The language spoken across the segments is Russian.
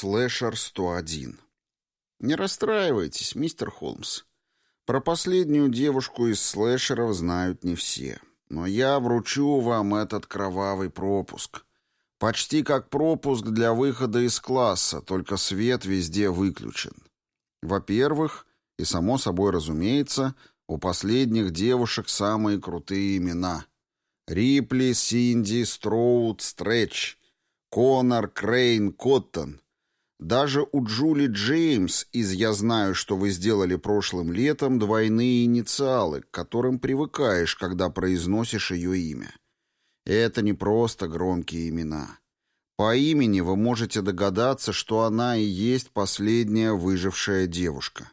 Слэшер 101. Не расстраивайтесь, мистер Холмс. Про последнюю девушку из слэшеров знают не все. Но я вручу вам этот кровавый пропуск. Почти как пропуск для выхода из класса, только свет везде выключен. Во-первых, и само собой разумеется, у последних девушек самые крутые имена. Рипли, Синди, Строуд, Стретч, Конор, Крейн, Коттон — даже у Джули Джеймс из «Я знаю, что вы сделали прошлым летом» двойные инициалы, к которым привыкаешь, когда произносишь ее имя. Это не просто громкие имена. По имени вы можете догадаться, что она и есть последняя выжившая девушка.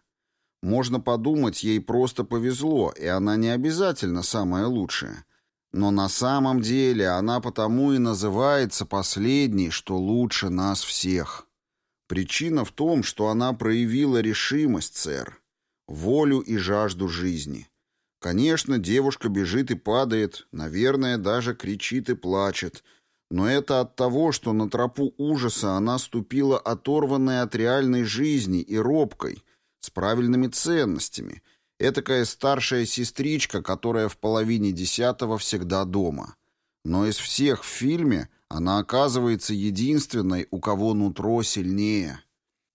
Можно подумать, ей просто повезло, и она не обязательно самая лучшая. Но на самом деле она потому и называется последней, что лучше нас всех. Причина в том, что она проявила решимость, сэр, волю и жажду жизни. Конечно, девушка бежит и падает, наверное, даже кричит и плачет, но это от того, что на тропу ужаса она ступила оторванной от реальной жизни и робкой, с правильными ценностями, этакая старшая сестричка, которая в половине десятого всегда дома. Но из всех в фильме она оказывается единственной, у кого нутро сильнее.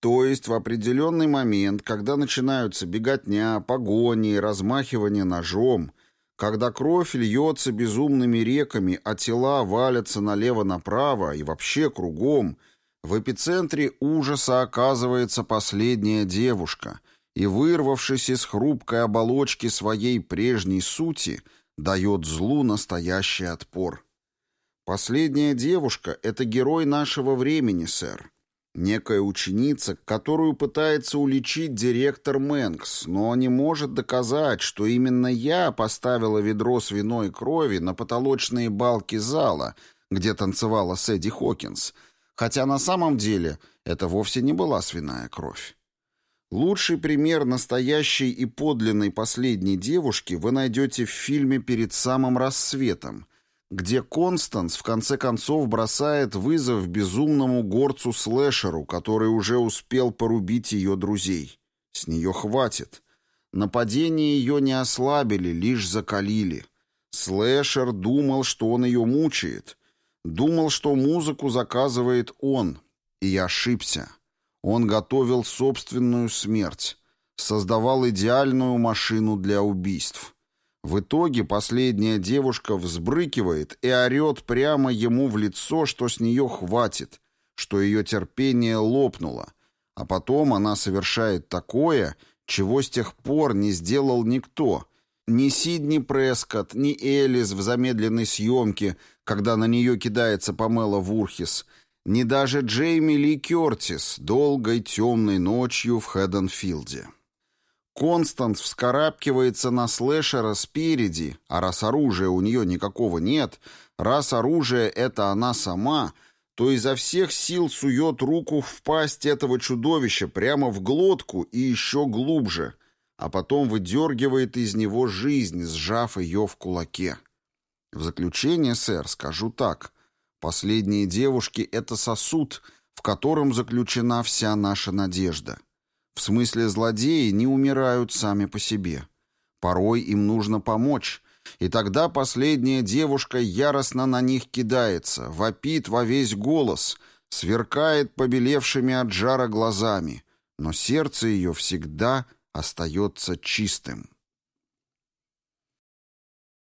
То есть в определенный момент, когда начинаются беготня, погони, размахивание ножом, когда кровь льется безумными реками, а тела валятся налево-направо и вообще кругом, в эпицентре ужаса оказывается последняя девушка, и, вырвавшись из хрупкой оболочки своей прежней сути, дает злу настоящий отпор. Последняя девушка — это герой нашего времени, сэр. Некая ученица, которую пытается уличить директор Мэнкс, но не может доказать, что именно я поставила ведро свиной крови на потолочные балки зала, где танцевала Сэдди Хокинс, хотя на самом деле это вовсе не была свиная кровь. Лучший пример настоящей и подлинной последней девушки вы найдете в фильме «Перед самым рассветом», где Констанс в конце концов бросает вызов безумному горцу-слэшеру, который уже успел порубить ее друзей. С нее хватит. Нападения ее не ослабили, лишь закалили. Слэшер думал, что он ее мучает. Думал, что музыку заказывает он. И ошибся. Он готовил собственную смерть. Создавал идеальную машину для убийств. В итоге последняя девушка взбрыкивает и орет прямо ему в лицо, что с нее хватит, что ее терпение лопнуло. А потом она совершает такое, чего с тех пор не сделал никто. Ни Сидни Прескотт, ни Элис в замедленной съемке, когда на нее кидается Памела Вурхис, ни даже Джейми Ли Кертис долгой темной ночью в Хэдденфилде. Констанс вскарабкивается на слэшера спереди, а раз оружия у нее никакого нет, раз оружие — это она сама, то изо всех сил сует руку в пасть этого чудовища прямо в глотку и еще глубже, а потом выдергивает из него жизнь, сжав ее в кулаке. В заключение, сэр, скажу так. Последние девушки — это сосуд, в котором заключена вся наша надежда. В смысле, злодеи не умирают сами по себе. Порой им нужно помочь, и тогда последняя девушка яростно на них кидается, вопит во весь голос, сверкает побелевшими от жара глазами, но сердце ее всегда остается чистым.